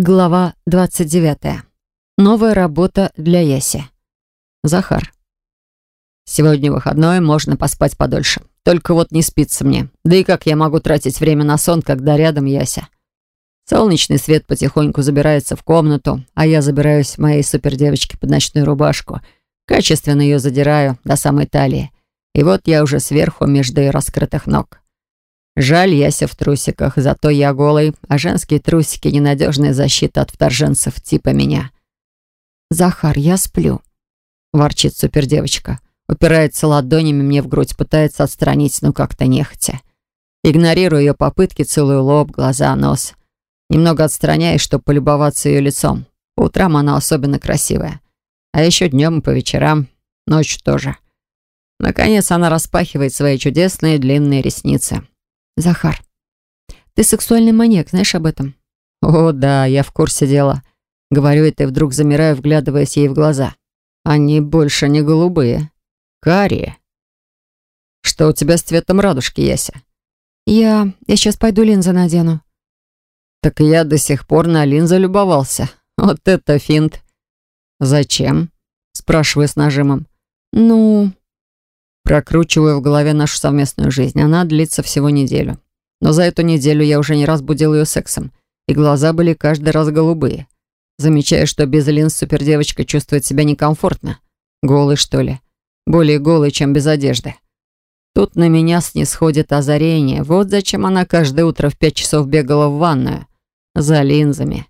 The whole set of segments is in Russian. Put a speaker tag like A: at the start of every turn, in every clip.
A: Глава 29. Новая работа для Яси. Захар. Сегодня выходной, можно поспать подольше. Только вот не спится мне. Да и как я могу тратить время на сон, когда рядом Яся? Солнечный свет потихоньку забирается в комнату, а я забираюсь моей супердевочке под ночную рубашку. Качественно ее задираю до самой талии. И вот я уже сверху между ее раскрытых ног. Жаль, Яся в трусиках, зато я голый, а женские трусики — ненадежная защита от вторженцев типа меня.
B: «Захар, я сплю», —
A: ворчит супердевочка. Упирается ладонями мне в грудь, пытается отстранить, но как-то нехотя. Игнорирую ее попытки, целую лоб, глаза, нос. Немного отстраняюсь, чтобы полюбоваться ее лицом. По утрам она особенно красивая. А еще днем и по вечерам, ночью тоже. Наконец она распахивает свои чудесные длинные ресницы.
B: Захар, ты сексуальный маньяк, знаешь об этом?
A: О, да, я в курсе дела. Говорю это и вдруг замираю, вглядываясь ей в глаза. Они больше не голубые. Карие. Что у тебя с цветом радужки, Яся?
B: Я... я сейчас пойду линзы надену.
A: Так я до сих пор на линзы любовался. Вот это финт. Зачем? Спрашиваю с нажимом.
B: Ну...
A: Прокручиваю в голове нашу совместную жизнь. Она длится всего неделю. Но за эту неделю я уже не раз будил ее сексом, и глаза были каждый раз голубые. Замечаю, что без линз супердевочка чувствует себя некомфортно. Голый, что ли? Более голый, чем без одежды. Тут на меня снисходит озарение. Вот зачем она каждое утро в пять часов бегала в ванную. За линзами.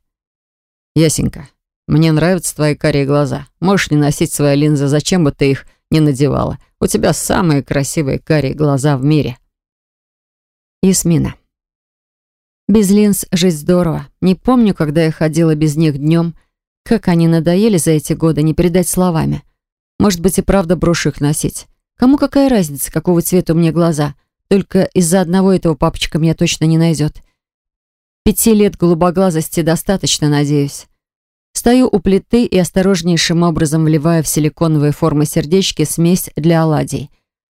A: Ясенька, мне нравятся твои карие глаза. Можешь не носить свои линзы, зачем бы ты их не надевала. У тебя самые красивые карие глаза в мире.
B: Ясмина. Без линз жить здорово. Не помню, когда я ходила без них днем. Как они надоели за эти годы, не передать словами. Может быть, и правда брошу их носить. Кому какая разница, какого цвета у меня глаза? Только из-за одного этого папочка меня точно не найдет. Пяти лет голубоглазости достаточно, надеюсь. Стою у плиты и осторожнейшим образом вливаю в силиконовые формы сердечки смесь для оладий.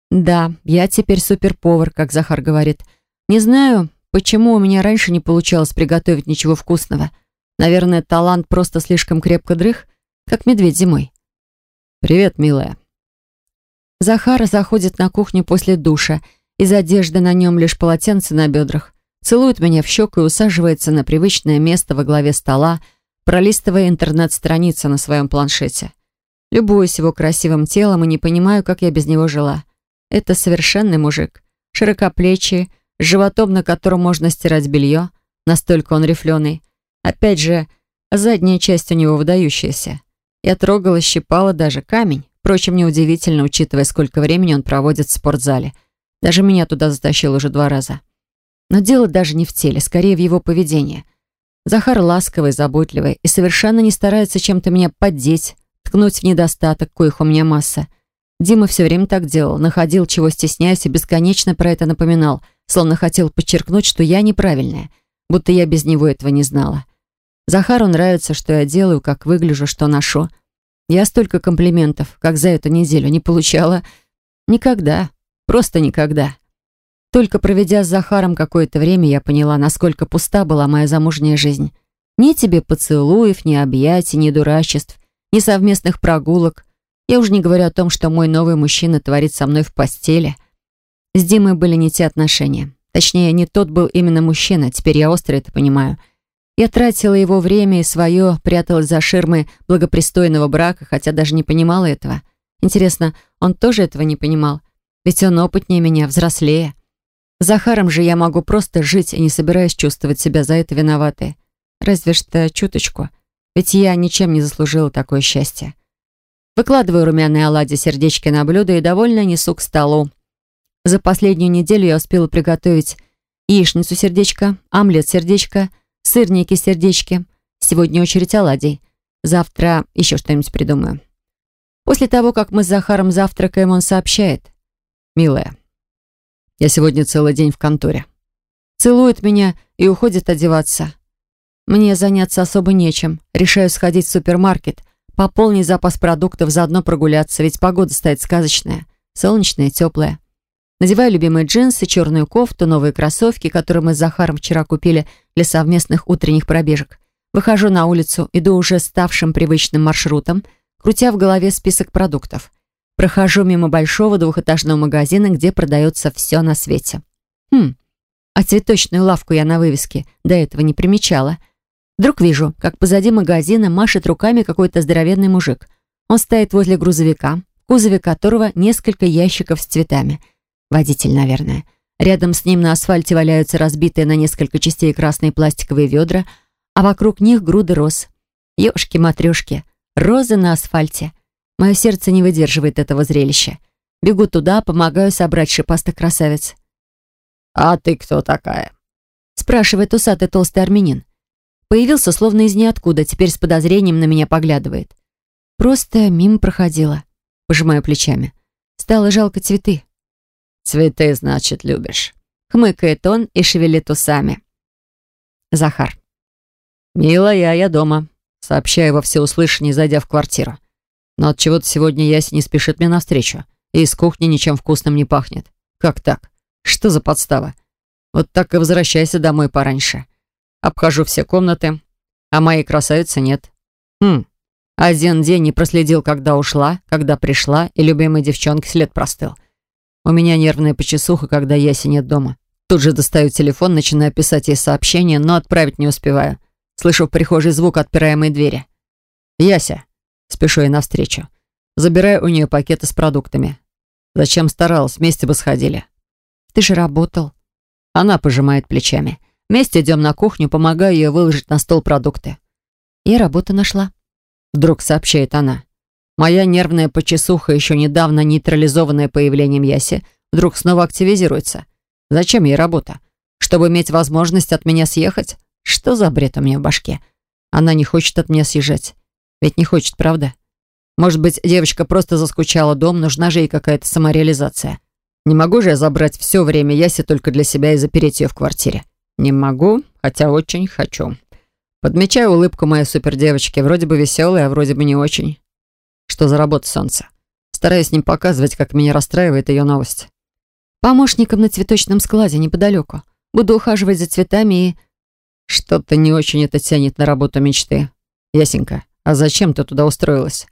B: Да, я теперь суперповар, как Захар говорит. Не знаю, почему у меня раньше не получалось приготовить ничего вкусного. Наверное, талант просто слишком крепко дрых, как медведь зимой.
A: «Привет, милая».
B: Захар заходит на кухню после душа. Из одежды на нем лишь полотенце на бедрах. Целует меня в щеку и усаживается на привычное место во главе стола, пролистывая интернет-страницы на своем планшете. Любуюсь его красивым телом и не понимаю, как я без него жила. Это совершенный мужик. Широкоплечий, с животом, на котором можно стирать белье. Настолько он рифленый. Опять же, задняя часть у него выдающаяся. Я трогала, щипала даже камень. Впрочем, неудивительно, учитывая, сколько времени он проводит в спортзале. Даже меня туда затащил уже два раза. Но дело даже не в теле, скорее в его поведении — Захар ласковый, заботливый и совершенно не старается чем-то меня поддеть, ткнуть в недостаток, коих у меня масса. Дима все время так делал, находил, чего стесняясь, и бесконечно про это напоминал, словно хотел подчеркнуть, что я неправильная, будто я без него этого не знала. Захару нравится, что я делаю, как выгляжу, что ношу. Я столько комплиментов, как за эту неделю, не получала никогда, просто никогда. Только проведя с Захаром какое-то время, я поняла, насколько пуста была моя замужняя жизнь. Ни тебе поцелуев, ни объятий, ни дурачеств, ни совместных прогулок. Я уже не говорю о том, что мой новый мужчина творит со мной в постели. С Димой были не те отношения. Точнее, не тот был именно мужчина, теперь я остро это понимаю. Я тратила его время и свое, пряталась за ширмой благопристойного брака, хотя даже не понимала этого. Интересно, он тоже этого не понимал? Ведь он опытнее меня, взрослее. Захаром же я могу просто жить и не собираюсь чувствовать себя за это виноватой. Разве что чуточку. Ведь я ничем не заслужила такое счастье. Выкладываю румяные оладьи сердечки на блюдо и довольно несу к столу. За последнюю неделю я успела приготовить яичницу сердечко, омлет сердечко, сырники сердечки. Сегодня очередь оладий. Завтра еще что-нибудь придумаю. После того, как мы с Захаром завтракаем, он сообщает.
A: «Милая, я сегодня целый день в конторе.
B: Целует меня и уходит одеваться. Мне заняться особо нечем. Решаю сходить в супермаркет, пополнить запас продуктов, заодно прогуляться, ведь погода стоит сказочная. Солнечная, теплая. Надеваю любимые джинсы, черную кофту, новые кроссовки, которые мы с Захаром вчера купили для совместных утренних пробежек. Выхожу на улицу, иду уже ставшим привычным маршрутом, крутя в голове список продуктов. Прохожу мимо большого двухэтажного магазина, где продается все на свете. Хм, а цветочную лавку я на вывеске до этого не примечала. Вдруг вижу, как позади магазина машет руками какой-то здоровенный мужик. Он стоит возле грузовика, в кузове которого несколько ящиков с цветами. Водитель, наверное. Рядом с ним на асфальте валяются разбитые на несколько частей красные пластиковые ведра, а вокруг них груды роз. Ёшки-матрёшки, розы на асфальте. Мое сердце не выдерживает этого зрелища. Бегу туда, помогаю собрать шипастых красавиц.
A: «А ты кто такая?»
B: спрашивает усатый толстый армянин. Появился словно из ниоткуда, теперь с подозрением на меня поглядывает. Просто мимо проходила. Пожимаю плечами. Стало жалко цветы.
A: «Цветы, значит, любишь?»
B: Хмыкает он и шевелит усами. Захар.
A: «Милая, я дома», — сообщаю во всеуслышание, зайдя в квартиру. Но от чего то сегодня Ясь не спешит мне навстречу, и из кухни ничем вкусным не пахнет. Как так? Что за подстава? Вот так и возвращайся домой пораньше. Обхожу все комнаты, а моей красавицы нет. Хм, один день не проследил, когда ушла, когда пришла, и любимой девчонке след простыл. У меня нервная почесуха, когда Яси нет дома. Тут же достаю телефон, начинаю писать ей сообщение, но отправить не успеваю. Слышу в прихожей звук отпираемой двери. «Яся!» Спешу ей навстречу. Забираю у нее пакеты с продуктами. Зачем старалась? Вместе бы сходили.
B: Ты же работал.
A: Она пожимает плечами. Вместе идем на кухню, помогаю ей выложить на стол продукты.
B: Я работу нашла.
A: Вдруг сообщает она. Моя нервная почесуха, еще недавно нейтрализованная появлением Яси, вдруг снова активизируется. Зачем ей работа? Чтобы иметь возможность от меня съехать? Что за бред у меня в башке? Она не хочет от меня съезжать. Ведь не хочет, правда? Может быть, девочка просто заскучала дом, нужна же ей какая-то самореализация. Не могу же я забрать все время Яси только для себя и запереть ее в квартире. Не могу, хотя очень хочу. Подмечаю улыбку моей супердевочки, вроде бы веселая, а вроде бы не очень. Что за работа солнца? Стараюсь не показывать, как меня расстраивает ее новость.
B: Помощником на цветочном складе неподалеку. Буду ухаживать за цветами и...
A: Что-то не очень это тянет на работу мечты. Ясенька, «А зачем ты туда устроилась?»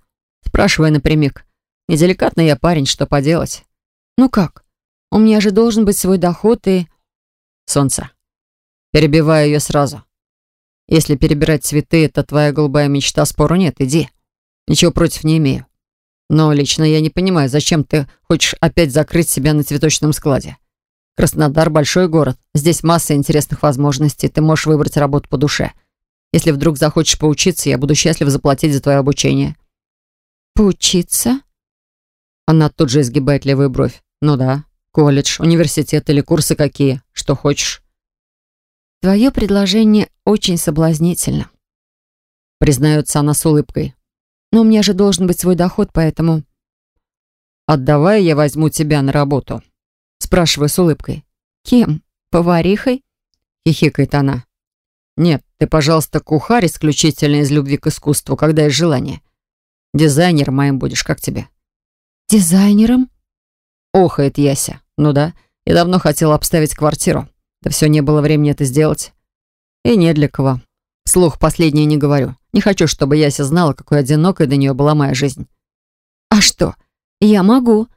A: Спрашивая напрямик. «Неделикатный я парень, что поделать?»
B: «Ну как? У меня же должен быть свой доход и...»
A: «Солнце». Перебиваю ее сразу. «Если перебирать цветы, это твоя голубая мечта, спору нет, иди. Ничего против не имею. Но лично я не понимаю, зачем ты хочешь опять закрыть себя на цветочном складе? Краснодар — большой город. Здесь масса интересных возможностей. Ты можешь выбрать работу по душе». Если вдруг захочешь поучиться, я буду счастлив заплатить за твое обучение».
B: «Поучиться?»
A: Она тут же изгибает левую бровь. «Ну да, колледж, университет или курсы какие, что хочешь».
B: «Твое предложение очень соблазнительно»,
A: признается она с улыбкой.
B: «Но у меня же должен быть свой доход, поэтому...»
A: «Отдавай, я возьму тебя на работу», спрашиваю с улыбкой.
B: «Кем? Поварихой?»
A: хихикает она. «Нет, ты, пожалуйста, кухарь исключительно из любви к искусству, когда есть желание. Дизайнером моим будешь, как тебе?»
B: «Дизайнером?»
A: Охает Яся. «Ну да, я давно хотела обставить квартиру. Да все не было времени это сделать. И не для кого. Слух последнее не говорю. Не хочу, чтобы Яся знала, какой одинокой для нее была моя жизнь».
B: «А что? Я могу?»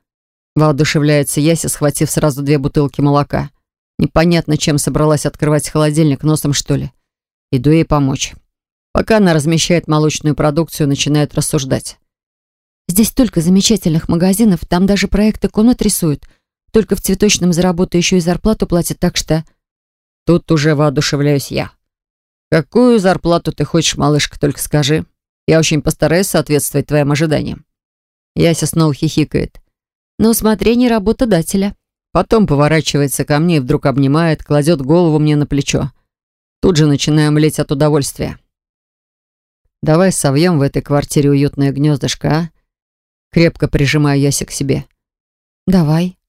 A: Воодушевляется Яся, схватив сразу две бутылки молока. Непонятно, чем собралась открывать холодильник, носом что ли. Иду ей помочь. Пока она размещает молочную продукцию, начинает рассуждать.
B: «Здесь столько замечательных магазинов, там даже проекты комнат рисуют. Только в цветочном за еще и зарплату платят, так что...»
A: Тут уже воодушевляюсь я. «Какую зарплату ты хочешь, малышка, только скажи. Я очень постараюсь соответствовать твоим ожиданиям». Яся снова хихикает.
B: «На усмотрение работодателя».
A: Потом поворачивается ко мне и вдруг обнимает, кладет голову мне на плечо. Тут же начинаю млеть от удовольствия. «Давай совьем в этой квартире уютное гнездышко, а?» Крепко прижимаю Яси к себе.
B: «Давай».